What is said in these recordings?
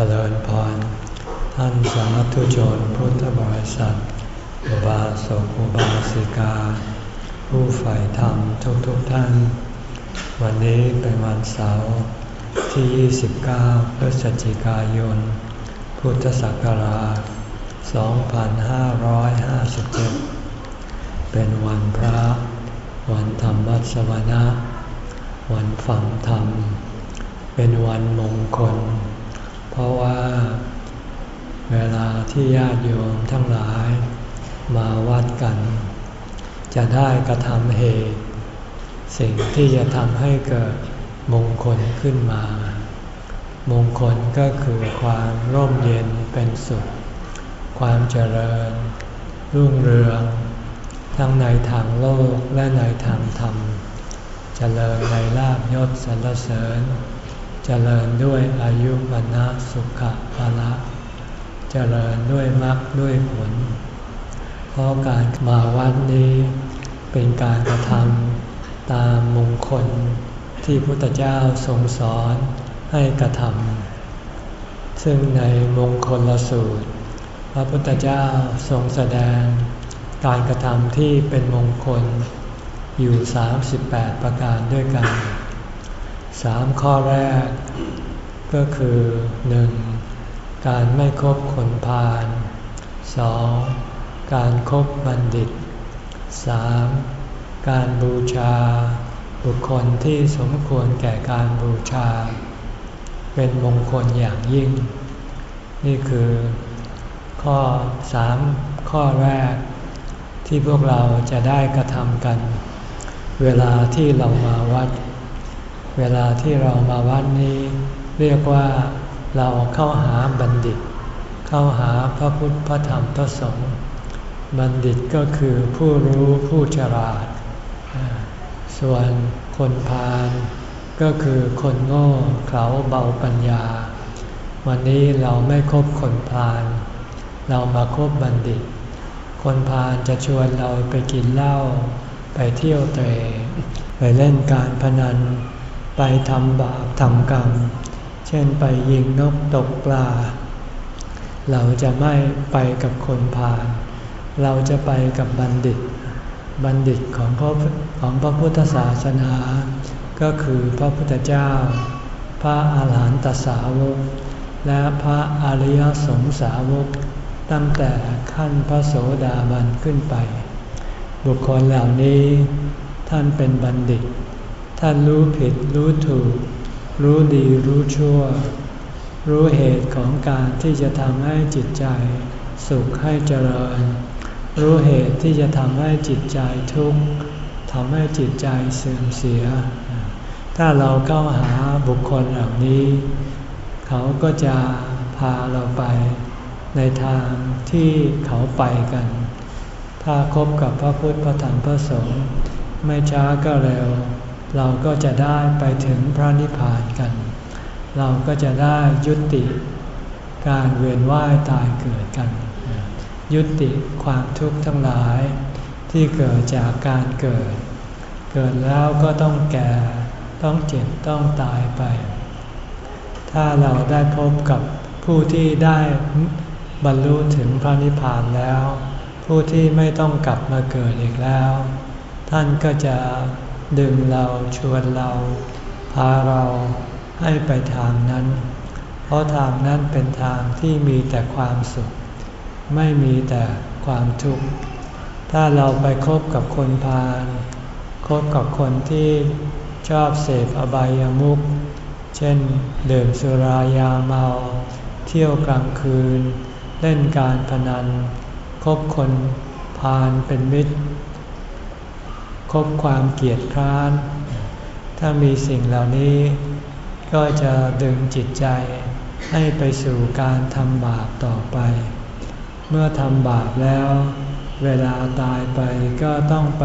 จริญพร ท่านสาธุชนพุทธบริษัท อุบาสกอุบาสิกา ผู้ใฝ่ธรรมทุกทุกท่าน วันนี้เป็นวันเสาร์ที่ 29 พฤศจิกายน พุทธศักราช 2557 เป็นวันพระ วันธรรมวัสวนะ วันฝังธรรม เป็นวันมงคล ราะว่า เวลาที่ญาติโยมทั้งหลาย มาวัดกัน จะได้กระทำเหตุ สิ่งที่จะทำให้เกิดมงคลขึ้นมา มงคลก็คือความร่มเย็นเป็นสุข ความเจริญ รุ่งเรือง ทั้งในทางโลกและในทางธรรม เจริญในลาบยศสรรเสริญ เจริญด้วยอายุวันนะสุขภาละเจริญด้วยมรรคด้วยผล เพราะการมาวัดนี้เป็นการกระทำตามมงคลที่พุทธเจ้าทรงสอนให้กระทำซึ่งในมงคลละสูตร พระพุทธเจ้าทรงแสดงการกระทำที่เป็นมงคลอยู่ 38 ประการด้วยกัน สามข้อแรก ก็คือหนึ่งการไม่คบคนพาลสองการครบบัณฑิตสามการบูชา บุคคลที่สมควรแก่การบูชา เป็นมงคลอย่างยิ่ง นี่คือ ข้อสามข้อแรก ที่พวกเราจะได้กระทำกัน เวลาที่เรามาวัด เวลาที่เรามาวัดนี้ เรียกว่าเราเข้าหาบัณฑิต เข้าหาพระพุทธพระธรรมพระสงฆ์บัณฑิตก็คือผู้รู้ผู้ฉลาด ส่วนคนพาลก็คือคนโง่เขาเบาปัญญา วันนี้เราไม่คบคนพาลเรามาคบบัณฑิต คนพาลจะชวนเราไปกินเหล้าไปเที่ยวเตะไปเล่นการพนัน ไปทำบาปทำกรรม เช่นไปยิงนกตกปลา เราจะไม่ไปกับคนพาลเราจะไปกับบัณฑิต บัณฑิตของพระของพระพุทธศาสนา ก็คือพระพุทธเจ้า พระอาหารหันตสาวก และพระอริยสงสาวก ตั้งแต่ขั้นพระโสดาบันขึ้นไป บุคคลเหล่านี้ท่านเป็นบัณฑิต ท่านรู้ผิดรู้ถูก รู้ดีรู้ชั่ว รู้เหตุของการที่จะทำให้จิตใจ สุขให้เจริญ รู้เหตุที่จะทำให้จิตใจทุกข์ทำให้จิตใจเสื่อมเสีย ถ้าเราเข้าหาบุคคลเหล่านี้ เขาก็จะพาเราไปในทางที่เขาไปกัน ถ้าคบกับพระพุทธพระธรรมพระสงฆ์ไม่ช้าก็เร็ว เราก็จะได้ไปถึงพระนิพพานกัน เราก็จะได้ยุติการเวียนว่ายตายเกิดกัน ยุติความทุกข์ทั้งหลายที่เกิดจากการเกิด เกิดแล้วก็ต้องแก่ต้องเจ็บต้องตายไป ถ้าเราได้พบกับผู้ที่ได้บรรลุถึงพระนิพพานแล้ว ผู้ที่ไม่ต้องกลับมาเกิดอีกแล้ว ท่านก็จะ ดึงเราชวนเรา พาเราให้ไปทางนั้น เพราะทางนั้นเป็นทางที่มีแต่ความสุข ไม่มีแต่ความทุกข์ ถ้าเราไปคบกับคนพาลคบกับคนที่ชอบเสพอบายามุข เช่นดื่มสุรายาเมา เที่ยวกลางคืน เล่นการพนัน คบคนพาลเป็นมิตร คบความเกียดคร้าน ถ้ามีสิ่งเหล่านี้ ก็จะดึงจิตใจให้ไปสู่การทำบาปต่อไป เมื่อทำบาปแล้ว เวลาตายไปก็ต้องไป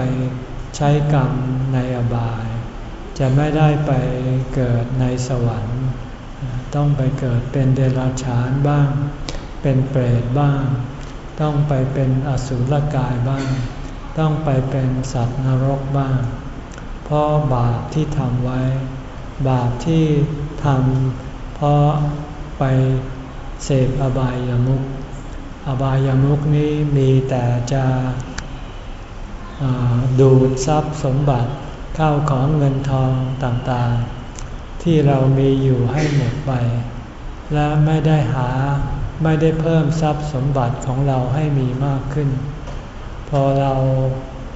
ใช้กรรมในอบาย จะไม่ได้ไปเกิดในสวรรค์ ต้องไปเกิดเป็นเดรัจฉานบ้าง เป็นเปรตบ้าง ต้องไปเป็นอสุรกายบ้าง ต้องไปเป็นสัตว์นรกบ้าง เพราะบาปที่ทำไว้ บาปที่ทำเพราะไปเสพอบายามุขอบายามุขนี้มีแต่จะดูดทรัพย์สมบัติเข้าของเงินทองต่างๆ ที่เรามีอยู่ให้หมดไป และไม่ได้หาไม่ได้เพิ่มทรัพย์สมบัติของเราให้มีมากขึ้น อเรา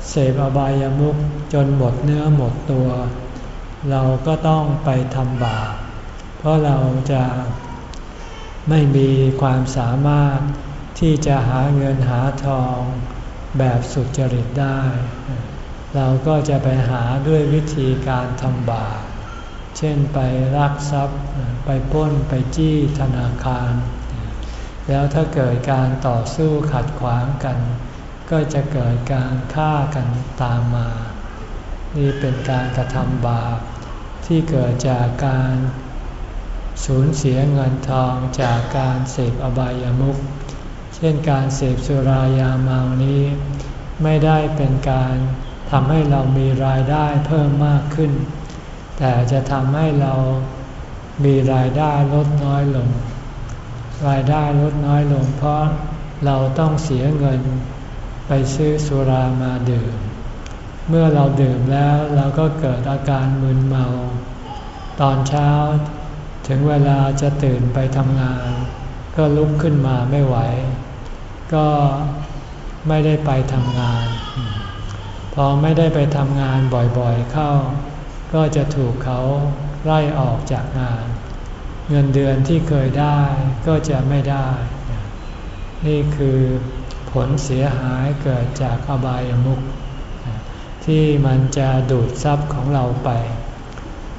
เสพอบายามุขจนหมดเนื้อหมดตัว เราก็ต้องไปทำบาปเพราะเราจะไม่มีความสามารถที่จะหาเงินหาทองแบบสุจริตได้ เราก็จะไปหาด้วยวิธีการทำบาปเช่นไปรักทรัพย์ไปป้นไปจี้ธนาคาร แล้วถ้าเกิดการต่อสู้ขัดขวางกัน ก็จะเกิดการฆ่ากันตามมา นี่เป็นการกระทำบาปที่เกิดจากการสูญเสียเงินทองจากการเสพอบายามุข เช่นการเสพสุรายาเมานี้ ไม่ได้เป็นการทำให้เรามีรายได้เพิ่มมากขึ้น แต่จะทำให้เรามีรายได้ลดน้อยลง รายได้ลดน้อยลงเพราะเราต้องเสียเงิน ไปซื้อสุรามาดื่ม เมื่อเราดื่มแล้วเราก็เกิดอาการมึนเมา ตอนเช้าถึงเวลาจะตื่นไปทำงาน ก็ลุกขึ้นมาไม่ไหว ก็ไม่ได้ไปทำงาน พอไม่ได้ไปทำงานบ่อยๆเข้า ก็จะถูกเขาไล่ออกจากงาน เงินเดือนที่เคยได้ก็จะไม่ได้ นี่คือ ผลเสียหายเกิดจากอบายามุขที่มันจะดูดทรัพย์ของเราไป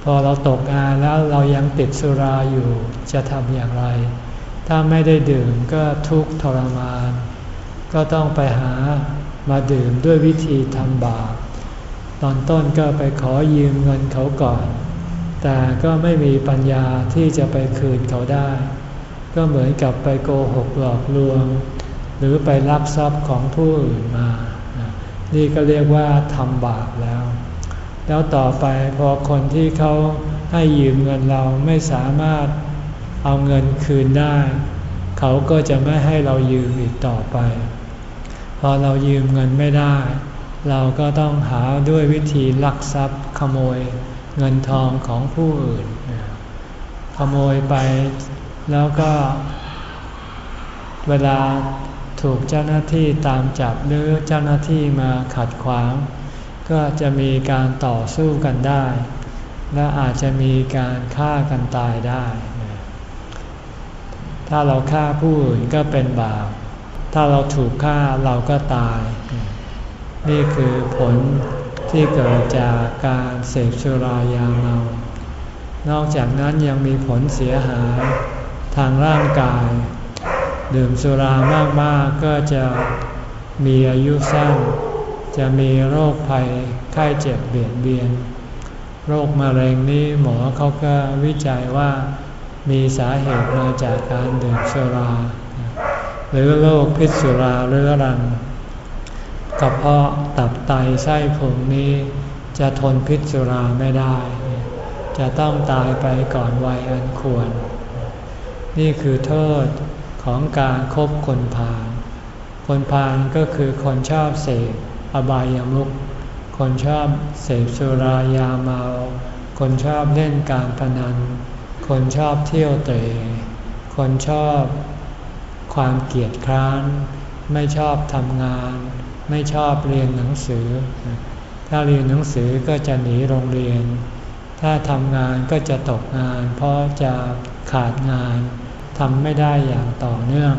พอเราตกงานแล้วเรายังติดสุราอยู่จะทำอย่างไร ถ้าไม่ได้ดื่มก็ทุกข์ทรมาน ก็ต้องไปหามาดื่มด้วยวิธีทำบาปตอนต้นก็ไปขอยืมเงินเขาก่อน แต่ก็ไม่มีปัญญาที่จะไปคืนเขาได้ ก็เหมือนกับไปโกหกหลอกลวง หรือไปลักทรัพย์ของผู้อื่นมา นี่ก็เรียกว่าทำบาปแล้ว แล้วต่อไปพอคนที่เขาให้ยืมเงินเราไม่สามารถเอาเงินคืนได้ เขาก็จะไม่ให้เรายืมอีกต่อไป พอเรายืมเงินไม่ได้ เราก็ต้องหาด้วยวิธีลักทรัพย์ขโมยเงินทองของผู้อื่น ขโมยไปแล้วก็ เวลา ถูกเจ้าหน้าที่ตามจับหรือเจ้าหน้าที่มาขัดขวาง ก็จะมีการต่อสู้กันได้ และอาจจะมีการฆ่ากันตายได้ ถ้าเราฆ่าผู้อื่นก็เป็นบาป ถ้าเราถูกฆ่าเราก็ตาย นี่คือผลที่เกิดจากการเสพสุรายาเมานอกจากนั้นยังมีผลเสียหายทางร่างกาย ดื่มสุรามากๆก็จะมีอายุสั้น จะมีโรคภัยไข้เจ็บเบียดเบียน โรคมะเร็งนี้หมอเขาก็วิจัยว่ามีสาเหตุมาจากการดื่มสุรา หรือโรคพิษสุราเรื้อรังกระเพาะตับไตไส้พุงนี้จะทนพิษสุราไม่ได้ จะต้องตายไปก่อนวัยอันควร นี่คือโทษ ของการครบคนพาลคนพาลก็คือคนชอบเสพอบายามุขคนชอบเสพสุรายาเมา คนชอบเล่นการพนัน คนชอบเที่ยวเตะคนชอบความเกียดคร้าน ไม่ชอบทำงาน ไม่ชอบเรียนหนังสือ ถ้าเรียนหนังสือก็จะหนีโรงเรียน ถ้าทำงานก็จะตกงาน เพราะจะขาดงาน ทำไม่ได้อย่างต่อเนื่อง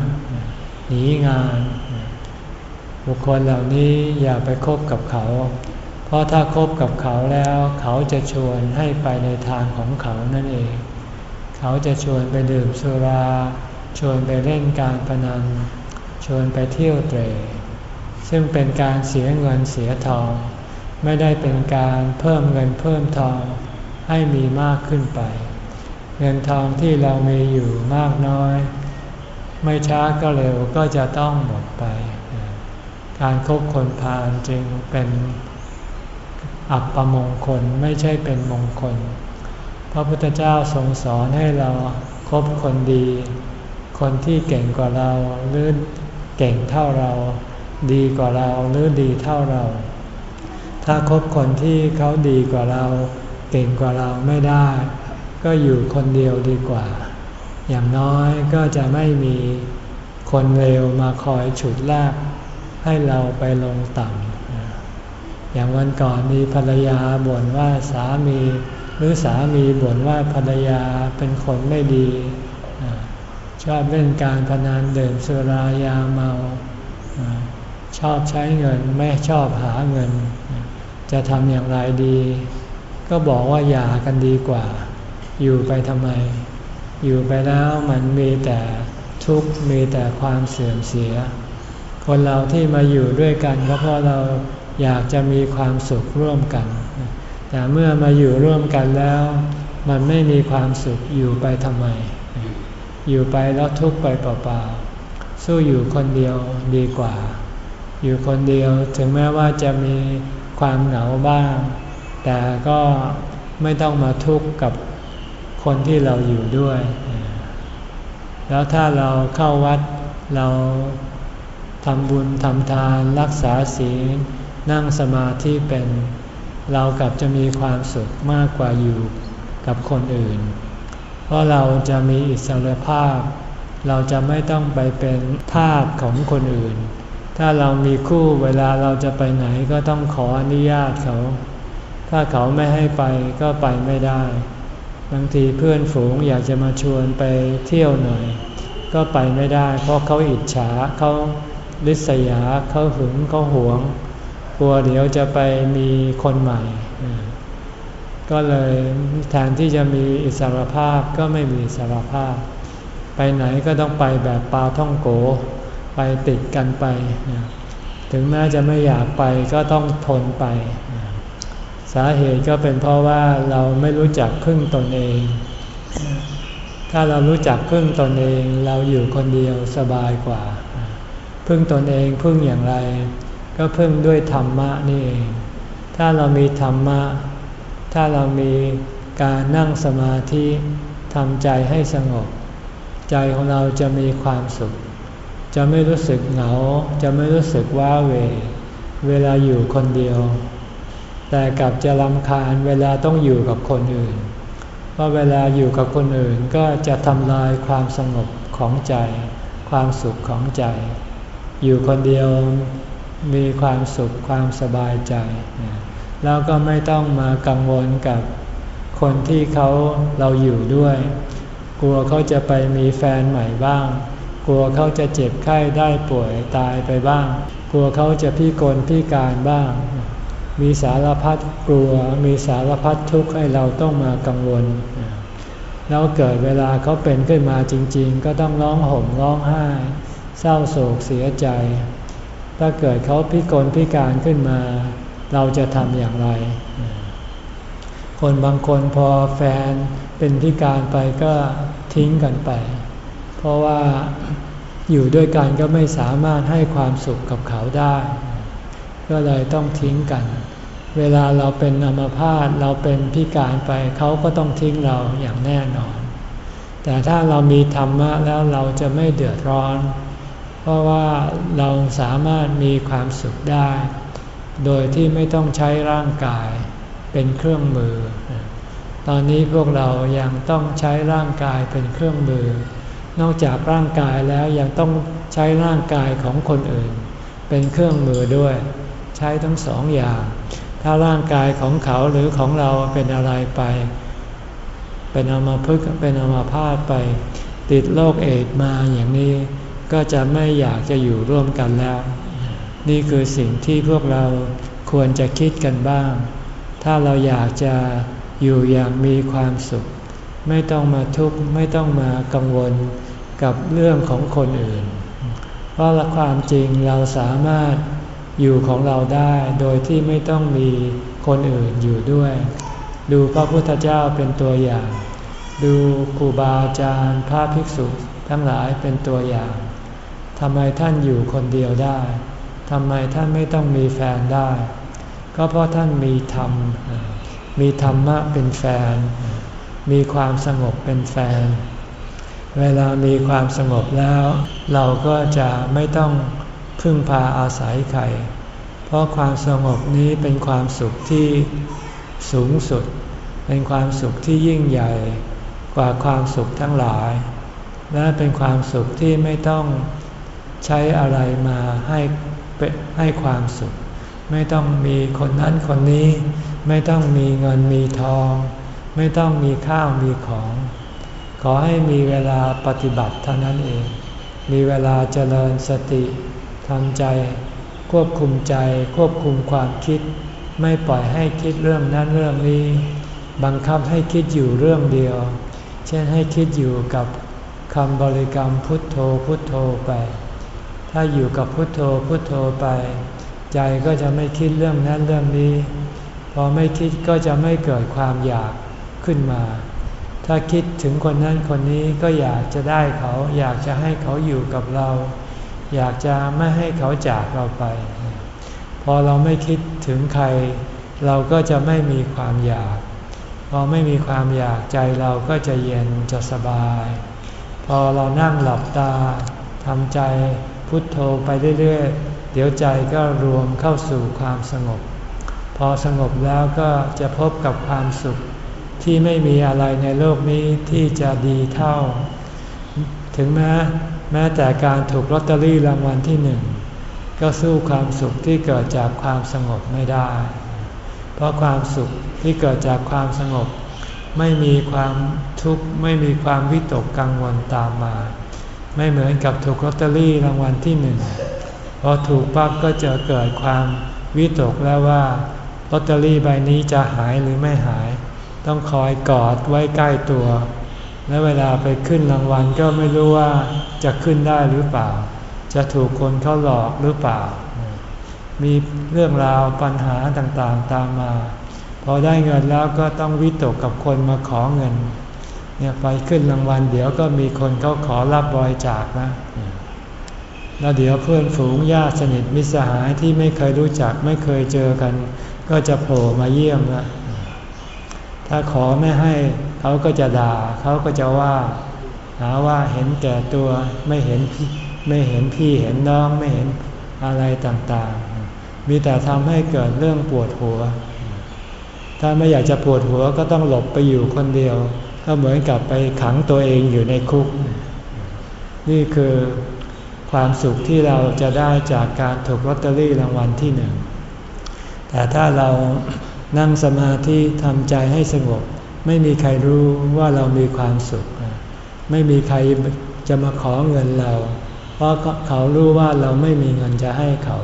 หนีงาน บุคคลเหล่านี้อย่าไปคบกับเขา เพราะถ้าคบกับเขาแล้วเขาจะชวนให้ไปในทางของเขานั่นเอง เขาจะชวนไปดื่มสุรา ชวนไปเล่นการพนัน ชวนไปเที่ยวเตรซึ่งเป็นการเสียเงินเสียทอง ไม่ได้เป็นการเพิ่มเงินเพิ่มทองให้มีมากขึ้นไป เงินทองที่เรามีอยู่มากน้อย ไม่ช้าก็เร็วก็จะต้องหมดไป การคบคนพาลจึงเป็นอัปปมงคลไม่ใช่เป็นมงคล พระพุทธเจ้าทรงสอนให้เราคบคนดีคคนที่เก่งกว่าเราหรือเก่งเท่าเรา ดีกว่าเราหรือดีเท่าเรา ถ้าคบคนที่เขาดีกว่าเรา เก่งกว่าเราไม่ได้ ก็อยู่คนเดียวดีกว่า อย่างน้อยก็จะไม่มีคนเลวมาคอยฉุดลากให้เราไปลงต่ำอย่างวันก่อนมีภรรยาบ่นว่าสามีหรือสามีบ่นว่าภรรยาเป็นคนไม่ดี ชอบเล่นการพนันเดิมสุรายาเมา ชอบใช้เงินไม่ชอบหาเงิน จะทำอย่างไรดี ก็บอกว่าอย่ากันดีกว่า อยู่ไปทำไม อยู่ไปแล้วมันมีแต่ทุกข์มีแต่ความเสื่อมเสีย คนเราที่มาอยู่ด้วยกันก็เพราะเราอยากจะมีความสุขร่วมกัน แต่เมื่อมาอยู่ร่วมกันแล้ว มันไม่มีความสุขอยู่ไปทำไม อยู่ไปแล้วทุกข์ไปเปล่าๆสู้อยู่คนเดียวดีกว่า อยู่คนเดียวถึงแม้ว่าจะมีความเหงาบ้าง แต่ก็ไม่ต้องมาทุกข์กับ คนที่เราอยู่ด้วย แล้วถ้าเราเข้าวัดเราทำบุญทำทานรักษาศีลนั่งสมาธิเป็น เรากลับจะมีความสุขมากกว่าอยู่กับคนอื่น เพราะเราจะมีอิสรภาพ เราจะไม่ต้องไปเป็นทาสของคนอื่น ถ้าเรามีคู่เวลาเราจะไปไหนก็ต้องขออนุญาตเขา ถ้าเขาไม่ให้ไปก็ไปไม่ได้ บางทีเพื่อนฝูงอยากจะมาชวนไปเที่ยวหน่อย ก็ไปไม่ได้ เพราะเขาอิจฉาเขาลิษยาเขาหึงเขาหวง กลัวเดี๋ยวจะไปมีคนใหม่ ก็เลยแทนที่จะมีอิสรภาพก็ไม่มีอิสรภาพ ไปไหนก็ต้องไปแบบปลาท่องโก ไปติดกันไป ถึงแม้จะไม่อยากไปก็ต้องทนไป สาเหตุก็เป็นเพราะว่าเราไม่รู้จักพึ่งตนเอง ถ้าเรารู้จักพึ่งตนเองเราอยู่คนเดียวสบายกว่า พึ่งตนเองพึ่งอย่างไร ก็พึ่งด้วยธรรมะนี่เอง ถ้าเรามีธรรมะ ถ้าเรามีการนั่งสมาธิทำใจให้สงบ ใจของเราจะมีความสุข จะไม่รู้สึกเหงา จะไม่รู้สึกว้าเว เวลาอยู่คนเดียว แต่กลับจะลำคาญเวลาต้องอยู่กับคนอื่น เพราะเวลาอยู่กับคนอื่นก็จะทำลายความสงบของใจ ความสุขของใจ อยู่คนเดียวมีความสุขความสบายใจ แล้วก็ไม่ต้องมากังวลกับคนที่เขาเราอยู่ด้วย กลัวเขาจะไปมีแฟนใหม่บ้าง กลัวเขาจะเจ็บไข้ได้ป่วยตายไปบ้าง กลัวเขาจะพิกลพิการบ้าง มีสารพัดกลัว มีสารพัดทุกข์ให้เราต้องมากังวล แล้วเกิดเวลาเขาเป็นขึ้นมาจริง ๆ ก็ต้องร้องห่มร้องไห้ เศร้าโศกเสียใจ ถ้าเกิดเขาพิกลพิการขึ้นมา เราจะทำอย่างไร คนบางคนพอแฟนเป็นพิการไปก็ทิ้งกันไป เพราะว่าอยู่ด้วยกันก็ไม่สามารถให้ความสุขกับเขาได้ ก็เลยต้องทิ้งกัน เวลาเราเป็นอัมพาตเราเป็นพิการไปเขาก็ต้องทิ้งเราอย่างแน่นอน แต่ถ้าเรามีธรรมะแล้วเราจะไม่เดือดร้อน เพราะว่าเราสามารถมีความสุขได้ โดยที่ไม่ต้องใช้ร่างกายเป็นเครื่องมือ ตอนนี้พวกเรายังต้องใช้ร่างกายเป็นเครื่องมือ นอกจากร่างกายแล้วยังต้องใช้ร่างกายของคนอื่น เป็นเครื่องมือด้วย ใช้ทั้งสองอย่าง ถ้าร่างกายของเขาหรือของเราเป็นอะไรไป เป็นอมาพึกเป็นอมาพาดไป ติดโรคเอดมาอย่างนี้ ก็จะไม่อยากจะอยู่ร่วมกันแล้ว นี่คือสิ่งที่พวกเราควรจะคิดกันบ้าง ถ้าเราอยากจะอยู่อย่างมีความสุข ไม่ต้องมาทุกข์ไม่ต้องมากังวลกับเรื่องของคนอื่น เพราะละความจริงเราสามารถ อยู่ของเราได้โดยที่ไม่ต้องมีคนอื่นอยู่ด้วย ดูพระพุทธเจ้าเป็นตัวอย่าง ดูครูบาอาจารย์พระภิกษุทั้งหลายเป็นตัวอย่างทำไมท่านอยู่คนเดียวได้ทำไมท่านไม่ต้องมีแฟนได้ ก็เพราะท่านมีธรรม มีธรรมะเป็นแฟน มีความสงบเป็นแฟน เวลามีความสงบแล้ว เราก็จะไม่ต้อง พึ่งพาอาศัยใคร เพราะความสงบนี้เป็นความสุขที่สูงสุด เป็นความสุขที่ยิ่งใหญ่กว่าความสุขทั้งหลาย และเป็นความสุขที่ไม่ต้องใช้อะไรมาให้ให้ความสุข ไม่ต้องมีคนนั้นคนนี้ ไม่ต้องมีเงินมีทอง ไม่ต้องมีข้าวมีของ ขอให้มีเวลาปฏิบัติเท่านั้นเอง มีเวลาเจริญสติ ทำใจ ควบคุมใจ ควบคุมความคิด ไม่ปล่อยให้คิดเรื่องนั้นเรื่องนี้ บังคับให้คิดอยู่เรื่องเดียว เช่นให้คิดอยู่กับคำบริกรรมพุทโธพุทโธไป ถ้าอยู่กับพุทโธพุทโธไป ใจก็จะไม่คิดเรื่องนั้นเรื่องนี้ พอไม่คิดก็จะไม่เกิดความอยากขึ้นมา ถ้าคิดถึงคนนั้นคนนี้ก็อยากจะได้เขา อยากจะให้เขาอยู่กับเรา อยากจะไม่ให้เขาจากเราไป พอเราไม่คิดถึงใคร เราก็จะไม่มีความอยาก พอไม่มีความอยากใจเราก็จะเย็นจะสบาย พอเรานั่งหลับตาทำใจพุทโธไปเรื่อยๆ เดี๋ยวใจก็รวมเข้าสู่ความสงบ พอสงบแล้วก็จะพบกับความสุขที่ไม่มีอะไรในโลกนี้ที่จะดีเท่า ถึงแม้ แม้แต่การถูกลอตเตอรี่รางวัลที่หนึ่งก็สู้ความสุขที่เกิดจากความสงบไม่ได้ เพราะความสุขที่เกิดจากความสงบ ไม่มีความทุกข์ไม่มีความวิตกกังวลตามมา ไม่เหมือนกับถูกลอตเตอรี่รางวัลที่หนึ่งพอถูกปั๊บก็จะเกิดความวิตกแล้วว่าลอตเตอรี่ใบนี้จะหายหรือไม่หาย ต้องคอยกอดไว้ใกล้ตัว และเวลาไปขึ้นรางวัลก็ไม่รู้ว่าจะขึ้นได้หรือเปล่า จะถูกคนเขาหลอกหรือเปล่า มีเรื่องราวปัญหาต่างๆตามมา พอได้เงินแล้วก็ต้องวิตกกับคนมาขอเงิน เนี่ยไปขึ้นรางวัลเดี๋ยวก็มีคนเขาขอรับบริจาคนะ แล้วเดี๋ยวเพื่อนฝูงญาติสนิทมิตรสหายที่ไม่เคยรู้จักไม่เคยเจอกัน ก็จะโผล่มาเยี่ยมนะถ้าขอไม่ให้ เขาก็จะด่าเขาก็จะว่า หาว่าเห็นแก่ตัวไม่เห็นไม่เห็นพี่เห็นน้องไม่เห็นอะไรต่างๆ มีแต่ทำให้เกิดเรื่องปวดหัว ถ้าไม่อยากจะปวดหัวก็ต้องหลบไปอยู่คนเดียว ก็เหมือนกับไปขังตัวเองอยู่ในคุก นี่คือความสุขที่เราจะได้จากการถูกลอตเตอรี่รางวัลที่หนึ่ง แต่ถ้าเรานั่งสมาธิทำใจให้สงบ ไม่มีใครรู้ว่าเรามีความสุข ไม่มีใครจะมาขอเงินเรา เพราะเขารู้ว่าเราไม่มีเงินจะให้เขา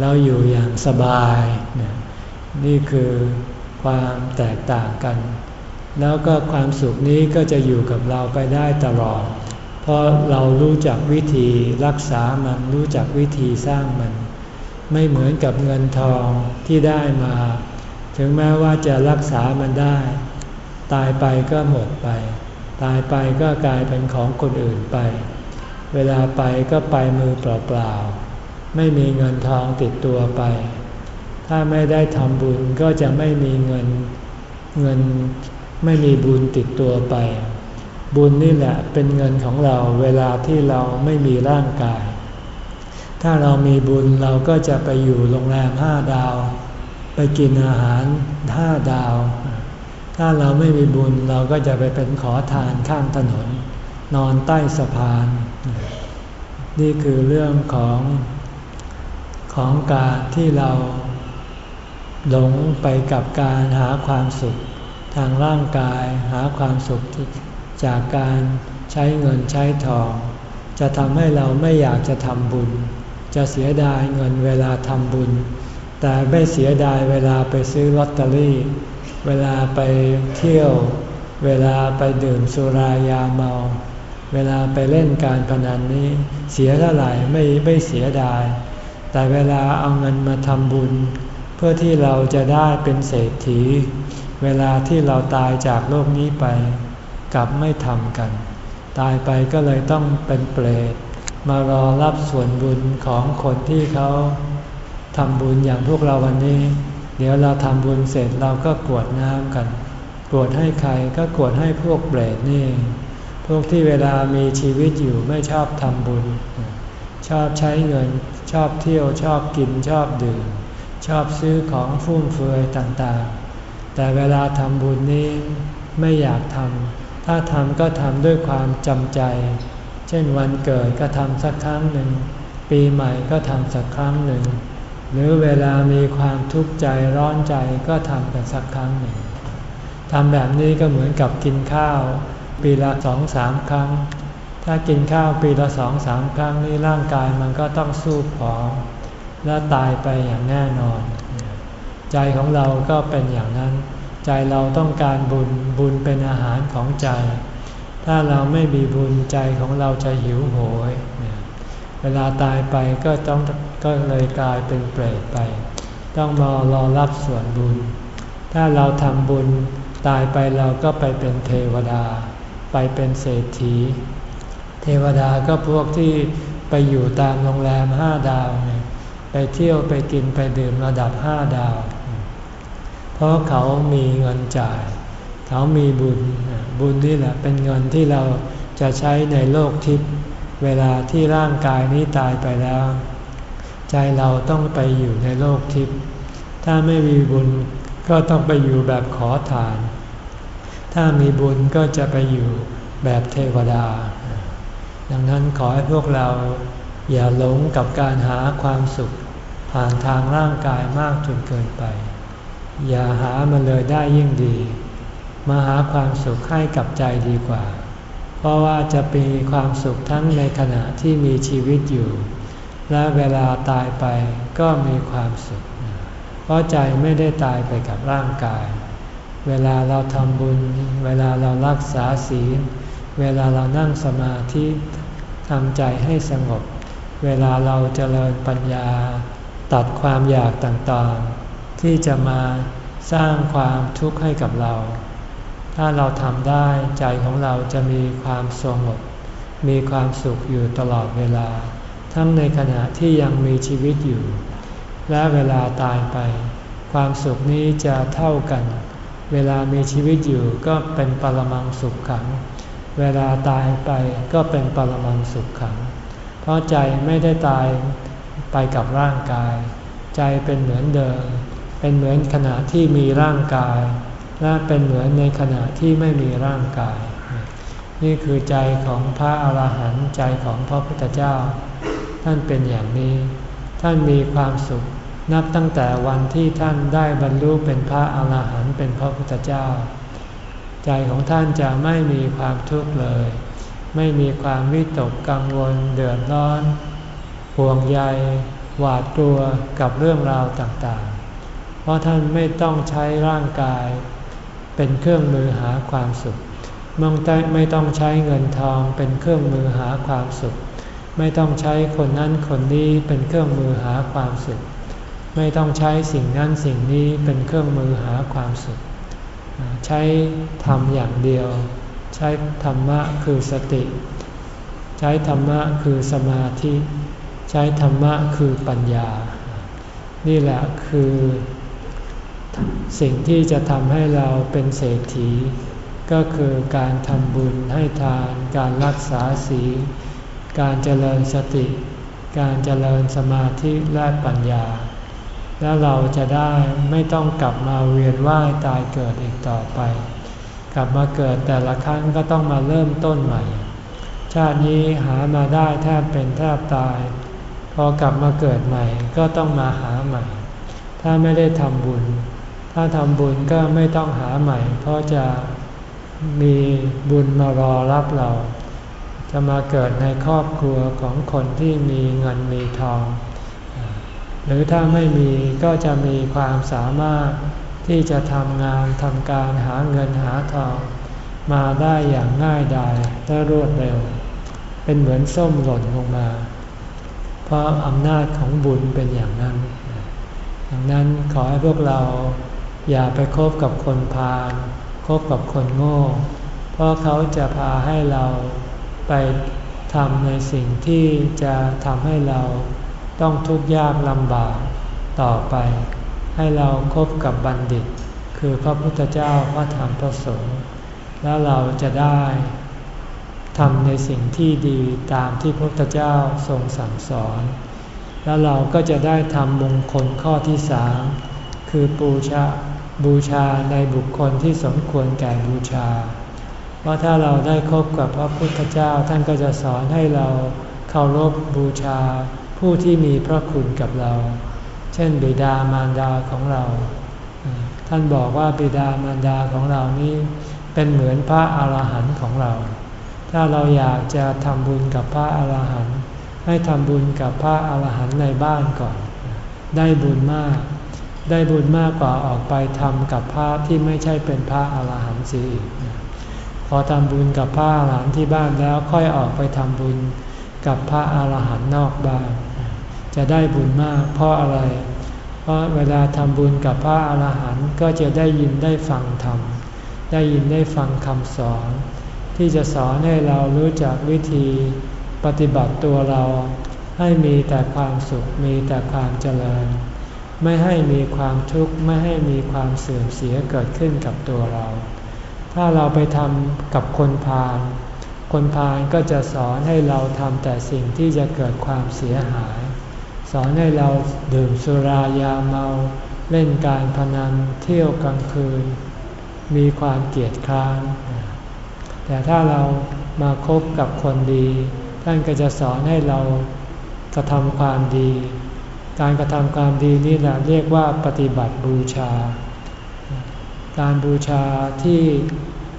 เราอยู่อย่างสบาย นี่คือความแตกต่างกัน แล้วก็ความสุขนี้ก็จะอยู่กับเราไปได้ตลอด เพราะเรารู้จักวิธีรักษามันรู้จักวิธีสร้างมัน ไม่เหมือนกับเงินทองที่ได้มา ถึงแม้ว่าจะรักษามันได้ ตายไปก็หมดไป ตายไปก็กลายเป็นของคนอื่นไป เวลาไปก็ไปมือเปล่าๆ ไม่มีเงินทองติดตัวไป ถ้าไม่ได้ทำบุญก็จะไม่มีเงินเงินไม่มีบุญติดตัวไป บุญนี่แหละเป็นเงินของเราเวลาที่เราไม่มีร่างกาย ถ้าเรามีบุญเราก็จะไปอยู่โรงแรมห้าดาว ไปกินอาหารห้าดาว ถ้าเราไม่มีบุญเราก็จะไปเป็นขอทานข้ามถนน นอนใต้สะพาน นี่คือเรื่องของของการที่เราหลงไปกับการหาความสุข ทางร่างกายหาความสุขจากการใช้เงินใช้ทอง จะทำให้เราไม่อยากจะทำบุญ จะเสียดายเงินเวลาทำบุญ แต่ไม่เสียดายเวลาไปซื้อลอตเตอรี่ เวลาไปเที่ยว เวลาไปดื่มสุรายาเมา เวลาไปเล่นการพนันนี้เสียเท่าไหร่ไม่ไม่เสียดาย แต่เวลาเอาเงินมาทำบุญ เพื่อที่เราจะได้เป็นเศรษฐี เวลาที่เราตายจากโลกนี้ไป กลับไม่ทำกัน ตายไปก็เลยต้องเป็นเปรตมารอรับส่วนบุญของคนที่เขา ทำบุญอย่างพวกเราวันนี้ เดี๋ยวเราทำบุญเสร็จเราก็กวดน้ำกัน กวดให้ใครก็กวดให้พวกเปรตนี่พพวกที่เวลามีชีวิตอยู่ไม่ชอบทำบุญ ชอบใช้เงิน ชอบเที่ยวชอบกินชอบดื่ม ชอบซื้อของฟุ่มเฟือยต่างๆ แต่เวลาทำบุญนี้ไม่อยากทำ ถ้าทำก็ทำด้วยความจำใจ เช่นวันเกิดก็ทำสักครั้งหนึ่ง ปีใหม่ก็ทำสักครั้งหนึ่ง หรือเวลามีความทุกข์ใจร้อนใจก็ทำกันสักครั้งหนึ่งทำแบบนี้ก็เหมือนกับกินข้าว ปีละสองสามครั้ง ถ้ากินข้าวปีละสองสามครั้งนี้ร่างกายมันก็ต้องสู้ผอมและตายไปอย่างแน่นอน ใจของเราก็เป็นอย่างนั้น ใจเราต้องการบุญบุญเป็นอาหารของใจ ถ้าเราไม่มีบุญใจของเราจะหิวโหย เวลาตายไปก็ต้อง ก็เลยกลายเป็นเปรตไป ต้องมารอรับส่วนบุญ ถ้าเราทำบุญตายไปเราก็ไปเป็นเทวดา ไปเป็นเศรษฐี เทวดาก็พวกที่ไปอยู่ตามโรงแรมห้าดาว ไปเที่ยวไปกินไปดื่มระดับห้าดาว เพราะเขามีเงินจ่าย เขามีบุญ บุญนี่แหละเป็นเงินที่เราจะใช้ในโลกทิพย์ เวลาที่ร่างกายนี้ตายไปแล้ว ใจเราต้องไปอยู่ในโลกทิพย์ถ้าไม่มีบุญก็ต้องไปอยู่แบบขอทาน ถ้ามีบุญก็จะไปอยู่แบบเทวดา ดังนั้นขอให้พวกเราอย่าหลงกับการหาความสุข ผ่านทางร่างกายมากจนเกินไป อย่าหามันเลยได้ยิ่งดี มาหาความสุขให้กับใจดีกว่า เพราะว่าจะมีความสุขทั้งในขณะที่มีชีวิตอยู่ และเวลาตายไปก็มีความสุข เพราะใจไม่ได้ตายไปกับร่างกาย เวลาเราทำบุญ เวลาเรารักษาศีล เวลาเรานั่งสมาธิทำใจให้สงบ เวลาเราเจริญปัญญา ตัดความอยากต่างๆ ที่จะมาสร้างความทุกข์ให้กับเรา ถ้าเราทำได้ใจของเราจะมีความสงบ มีความสุขอยู่ตลอดเวลา ทั้งในขณะที่ยังมีชีวิตอยู่ และเวลาตายไป ความสุขนี้จะเท่ากัน เวลามีชีวิตอยู่ก็เป็นปรมังสุขขัง เวลาตายไปก็เป็นปรมังสุขขัง เพราะใจไม่ได้ตายไปกับร่างกาย ใจเป็นเหมือนเดิม เป็นเหมือนขณะที่มีร่างกาย และเป็นเหมือนในขณะที่ไม่มีร่างกาย นี่คือใจของพระอาหารหันต์ใจของพระพุทธเจ้า ท่านเป็นอย่างนี้ ท่านมีความสุข นับตั้งแต่วันที่ท่านได้บรรลุเป็นพระอาหารหันต์เป็นพระพุทธเจ้า ใจของท่านจะไม่มีความทุกข์เลย ไม่มีความวิตกกังวลเดือดร้อน ห่วงใย หวาดกลัวกับเรื่องราวต่างๆ เพราะท่านไม่ต้องใช้ร่างกาย เป็นเครื่องมือหาความสุขม่ไม่ต้องใช้เงินทองเป็นเครื่องมือหาความสุข ไม่ต้องใช้คนนั้นคนนี้เป็นเครื่องมือหาความสุข ไม่ต้องใช้สิ่งนั้นสิ่งนี้เป็นเครื่องมือหาความสุข ใช้ทำอย่างเดียว ใช้ธรรมะคือสติ ใช้ธรรมะคือสมาธิ ใช้ธรรมะคือปัญญา นี่แหละคือสิ่งที่จะทำให้เราเป็นเศรษฐี ก็คือการทำบุญให้ทานการรักษาศีล การเจริญสติ การเจริญสมาธิและปัญญา แล้วเราจะได้ไม่ต้องกลับมาเวียนว่ายตายเกิดอีกต่อไป กลับมาเกิดแต่ละครั้งก็ต้องมาเริ่มต้นใหม่ ชาตินี้หามาได้แทบเป็นแทบตาย พอกลับมาเกิดใหม่ก็ต้องมาหาใหม่ ถ้าไม่ได้ทำบุญ ถ้าทำบุญก็ไม่ต้องหาใหม่ เพราะจะมีบุญมารอรับเรา จะมาเกิดในครอบครัวของคนที่มีเงินมีทอง หรือถ้าไม่มีก็จะมีความสามารถที่จะทำงานทำการหาเงินหาทอง มาได้อย่างง่ายดายและรวดเร็ว เป็นเหมือนส้มหล่นลงมา เพราะอำนาจของบุญเป็นอย่างนั้น ดังนั้นขอให้พวกเราอย่าไปคบกับคนพาลคบกับคนโง่ เพราะเขาจะพาให้เรา ไปทำในสิ่งที่จะทำให้เราต้องทุกข์ยากลำบากต่อไป ให้เราครบกับบัณฑิต คือพระพุทธเจ้าพระธรรมพระสงฆ์แล้วเราจะได้ทำในสิ่งที่ดีตามที่พระพุทธเจ้าทรงสั่งสอน แล้วเราก็จะได้ทำมงคลข้อที่สามคือบูชาบูชาในบุคคลที่สมควรแก่บูชา ราะถ้าเราได้คบกับพระพุทธเจ้าท่านก็จะสอนให้เราเคารพบูชาผู้ที่มีพระคุณกับเรา เช่นบิดามารดาของเรา ท่านบอกว่าบิดามารดาของเรานี้เป็นเหมือนพระอาหารหันต์ของเรา ถ้าเราอยากจะทำบุญกับพระอาหารหันต์ให้ทำบุญกับพระอาหารหันต์ในบ้านก่อน ได้บุญมาก ได้บุญมากกว่าออกไปทำกับพระที่ไม่ใช่เป็นพระอาหารหันต์สี พอทำบุญกับพระอาหารหันต์ที่บ้านแล้วค่อยออกไปทำบุญกับพระอาหารหันต์นอกบ้าน จะได้บุญมากเพราะอะไร เพราะเวลาทำบุญกับพระอาหารหันต์ก็จะได้ยินได้ฟังธรรม ได้ยินได้ฟังคำสอน ที่จะสอนให้เรารู้จักวิธีปฏิบัติตัวเราให้มีแต่ความสุขมีแต่ความเจริญ ไม่ให้มีความทุกข์ไม่ให้มีความเสื่อมเสียเกิดขึ้นกับตัวเรา ถ้าเราไปทำกับคนพาลคนพาลก็จะสอนให้เราทำแต่สิ่งที่จะเกิดความเสียหาย สอนให้เราดื่มสุรายาเมา เล่นการพนันเที่ยวกลางคืน มีความเกียดคร้านแต่ถ้าเรามาคบกับคนดี ท่านก็จะสอนให้เรากระทำความดี การกระทำความดีนี่แหละเรียกว่าปฏิบัติบูชา การบูชาที่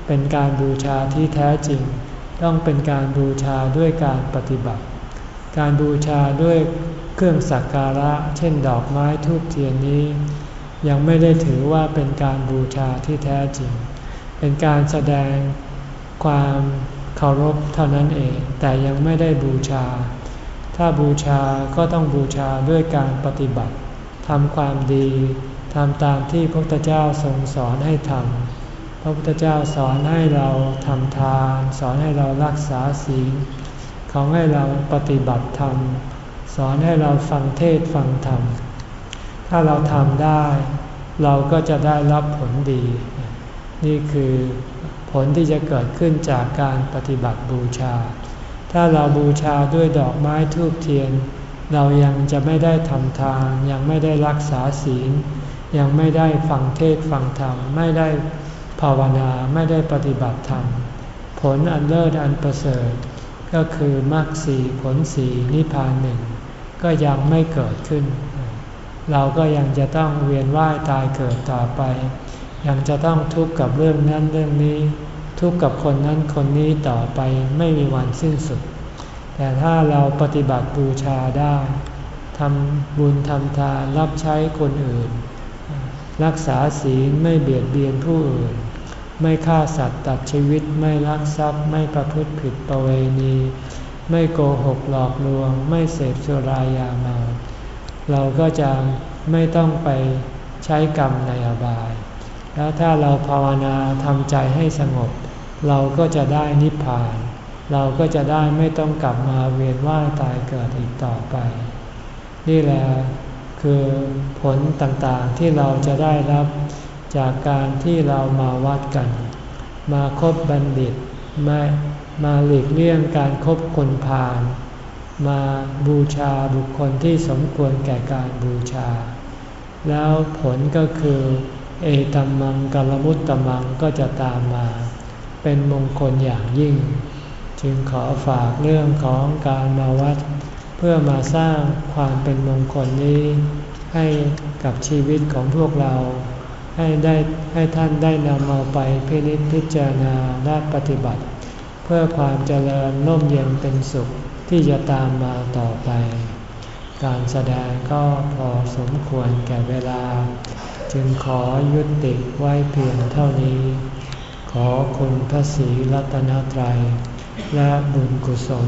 เป็นการบูชาที่แท้จริง ต้องเป็นการบูชาด้วยการปฏิบัติ การบูชาด้วยเครื่องสักการะ เช่นดอกไม้ทูบเทียนนี้ ยังไม่ได้ถือว่าเป็นการบูชาที่แท้จริง เป็นการแสดงความเคารพเท่านั้นเอง แต่ยังไม่ได้บูชา ถ้าบูชาก็ต้องบูชาด้วยการปฏิบัติทำความดี ทำตามที่พระพุทธเจ้าทรงสอนให้ทำ พระพุทธเจ้าสอนให้เราทำทาน สอนให้เรารักษาศีลเขาให้เราปฏิบัติธรรม สอนให้เราฟังเทศฟังธรรม ถ้าเราทำได้ เราก็จะได้รับผลดี นี่คือผลที่จะเกิดขึ้นจากการปฏิบัติบูชา ถ้าเราบูชาด้วยดอกไม้ทูบเทียน เรายังจะไม่ได้ทำทานยังไม่ได้รักษาศีล ยังไม่ได้ฟังเทศฟังธรรม ไม่ได้ภาวนาไม่ได้ปฏิบัติธรรม ผลอันเลิศอันประเสริฐ ก็คือมรรคสีผลสีนิพพานหนึ่ง ก็ยังไม่เกิดขึ้น เราก็ยังจะต้องเวียนว่ายตายเกิดต่อไป ยังจะต้องทุกข์กับเรื่องนั้นเรื่องนี้ ทุกข์กับคนนั้นคนนี้ต่อไปไม่มีวันสิ้นสุด แต่ถ้าเราปฏิบัติบูชาได้ทำบุญทำทานรับใช้คนอื่น รักษาศีลไม่เบียดเบียนผู้อื่น ไม่ฆ่าสัตว์ตัดชีวิตไม่ลักทรัพย์ไม่ประพฤติผิดประเวณี ไม่โกหกหลอกลวง ไม่เสพสุรายาเมาเราก็จะไม่ต้องไปใช้กรรมในอบาย แล้วถ้าเราภาวนาทำใจให้สงบ เราก็จะได้นิพพาน เราก็จะได้ไม่ต้องกลับมาเวียนว่ายตายเกิดอีกต่อไป นี่แหละ คือผลต่างๆที่เราจะได้รับจากการที่เรามาวัดกัน มาคบบัณฑิตมามาหลีกเลี่ยงการครบคนพาลมาบูชาบุคคลที่สมควรแก่การบูชา แล้วผลก็คือ เอตัมมังกัลมุตตมังก็จะตามมา เป็นมงคลอย่างยิ่ง จึงขอฝากเรื่องของการมาวัด เพื่อมาสร้างความเป็นมงคลนี้ ให้กับชีวิตของพวกเรา ให้ได้ให้ท่านได้นำเอาไปพินิจพิจารณาและปฏิบัติ เพื่อความเจริญร่มเย็นเป็นสุขที่จะตามมาต่อไป การแสดงก็พอสมควรแก่เวลา จึงขอยุติไว้เพียงเท่านี้ ขอคุณพระศรีรัตนตรัย และบุญกุศล